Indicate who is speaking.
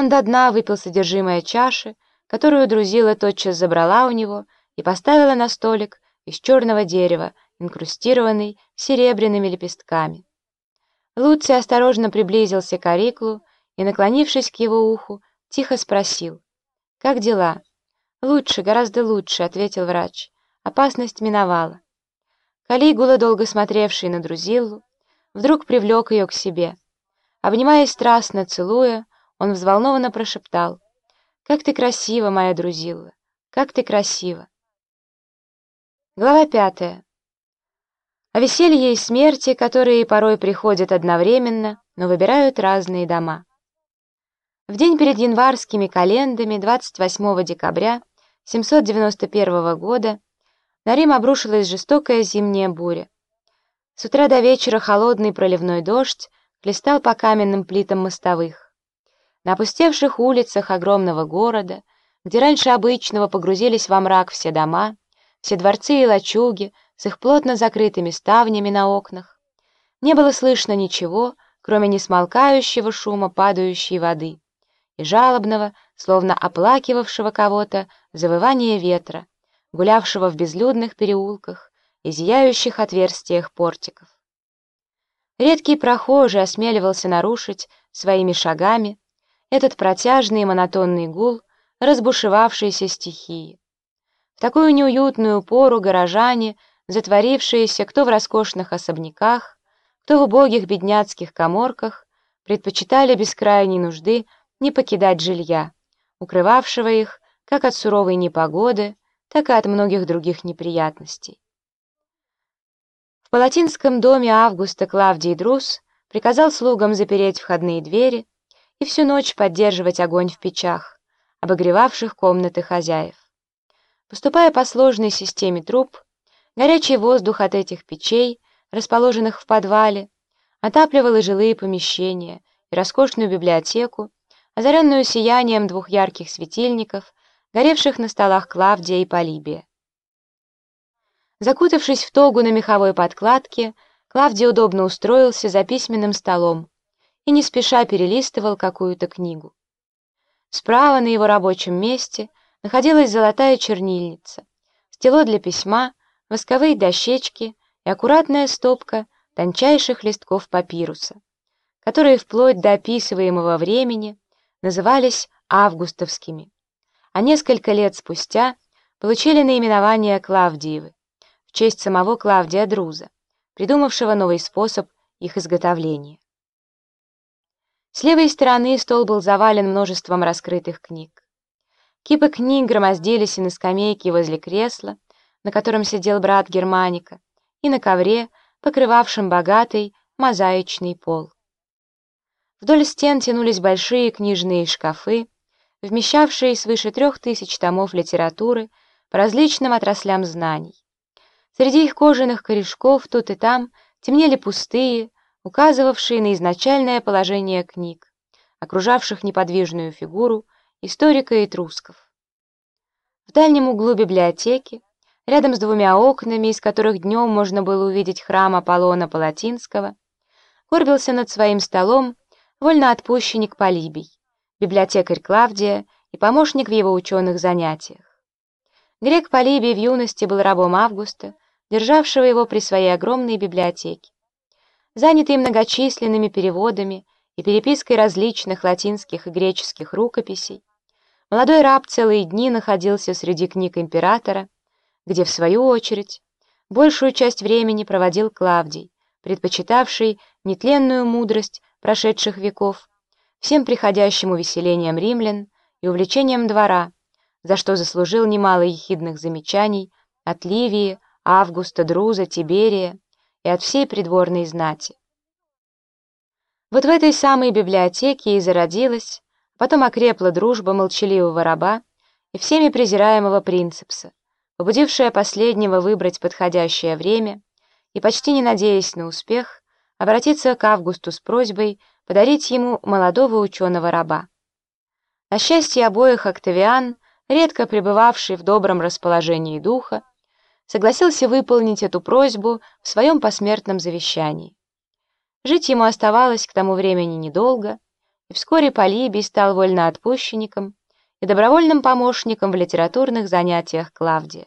Speaker 1: Он до дна выпил содержимое чаши, которую Друзила тотчас забрала у него и поставила на столик из черного дерева, инкрустированный серебряными лепестками. Луций осторожно приблизился к Ариклу и, наклонившись к его уху, тихо спросил. «Как дела?» «Лучше, гораздо лучше», — ответил врач. Опасность миновала. Калигула, долго смотревший на Друзиллу, вдруг привлек ее к себе. Обнимая страстно, целуя, он взволнованно прошептал. «Как ты красива, моя Друзилла! Как ты красива!» Глава пятая. О веселье и смерти, которые порой приходят одновременно, но выбирают разные дома. В день перед январскими календами 28 декабря 791 года на Рим обрушилась жестокая зимняя буря. С утра до вечера холодный проливной дождь хлестал по каменным плитам мостовых. На опустевших улицах огромного города, где раньше обычного погрузились во мрак все дома, все дворцы и лачуги с их плотно закрытыми ставнями на окнах, не было слышно ничего, кроме несмолкающего шума падающей воды и жалобного, словно оплакивавшего кого-то, завывания ветра, гулявшего в безлюдных переулках и зияющих отверстиях портиков. Редкий прохожий осмеливался нарушить своими шагами этот протяжный монотонный гул разбушевавшейся стихии. В такую неуютную пору горожане, затворившиеся кто в роскошных особняках, кто в убогих бедняцких коморках, предпочитали без крайней нужды не покидать жилья, укрывавшего их как от суровой непогоды, так и от многих других неприятностей. В Палатинском доме Августа Клавдий Друз приказал слугам запереть входные двери и всю ночь поддерживать огонь в печах, обогревавших комнаты хозяев. Поступая по сложной системе труб, горячий воздух от этих печей, расположенных в подвале, отапливал и жилые помещения, и роскошную библиотеку, озаренную сиянием двух ярких светильников, горевших на столах Клавдия и Полибия. Закутавшись в тогу на меховой подкладке, Клавдий удобно устроился за письменным столом и не спеша перелистывал какую-то книгу. Справа на его рабочем месте находилась золотая чернильница, стело для письма, восковые дощечки и аккуратная стопка тончайших листков папируса, которые вплоть до описываемого времени назывались августовскими, а несколько лет спустя получили наименование Клавдиевы в честь самого Клавдия Друза, придумавшего новый способ их изготовления. С левой стороны стол был завален множеством раскрытых книг. Кипы книг громоздились и на скамейке возле кресла, на котором сидел брат Германика, и на ковре, покрывавшем богатый мозаичный пол. Вдоль стен тянулись большие книжные шкафы, вмещавшие свыше трех тысяч томов литературы по различным отраслям знаний. Среди их кожаных корешков тут и там темнели пустые, указывавшие на изначальное положение книг, окружавших неподвижную фигуру историка и трусков. В дальнем углу библиотеки, рядом с двумя окнами, из которых днем можно было увидеть храм Аполлона Палатинского, горбился над своим столом вольноотпущенник Полибий, библиотекарь Клавдия и помощник в его ученых занятиях. Грек Полибий в юности был рабом Августа, державшего его при своей огромной библиотеке. Занятый многочисленными переводами и перепиской различных латинских и греческих рукописей, молодой раб целые дни находился среди книг императора, где, в свою очередь, большую часть времени проводил Клавдий, предпочитавший нетленную мудрость прошедших веков, всем приходящим увеселением римлян и увлечением двора, за что заслужил немало ехидных замечаний от Ливии, Августа, Друза, Тиберия и от всей придворной знати. Вот в этой самой библиотеке и зародилась, потом окрепла дружба молчаливого раба и всеми презираемого принципса, побудившая последнего выбрать подходящее время и, почти не надеясь на успех, обратиться к Августу с просьбой подарить ему молодого ученого-раба. На счастье обоих Октавиан, редко пребывавший в добром расположении духа, согласился выполнить эту просьбу в своем посмертном завещании. Жить ему оставалось к тому времени недолго, и вскоре Полибий стал вольноотпущенником и добровольным помощником в литературных занятиях Клавдия.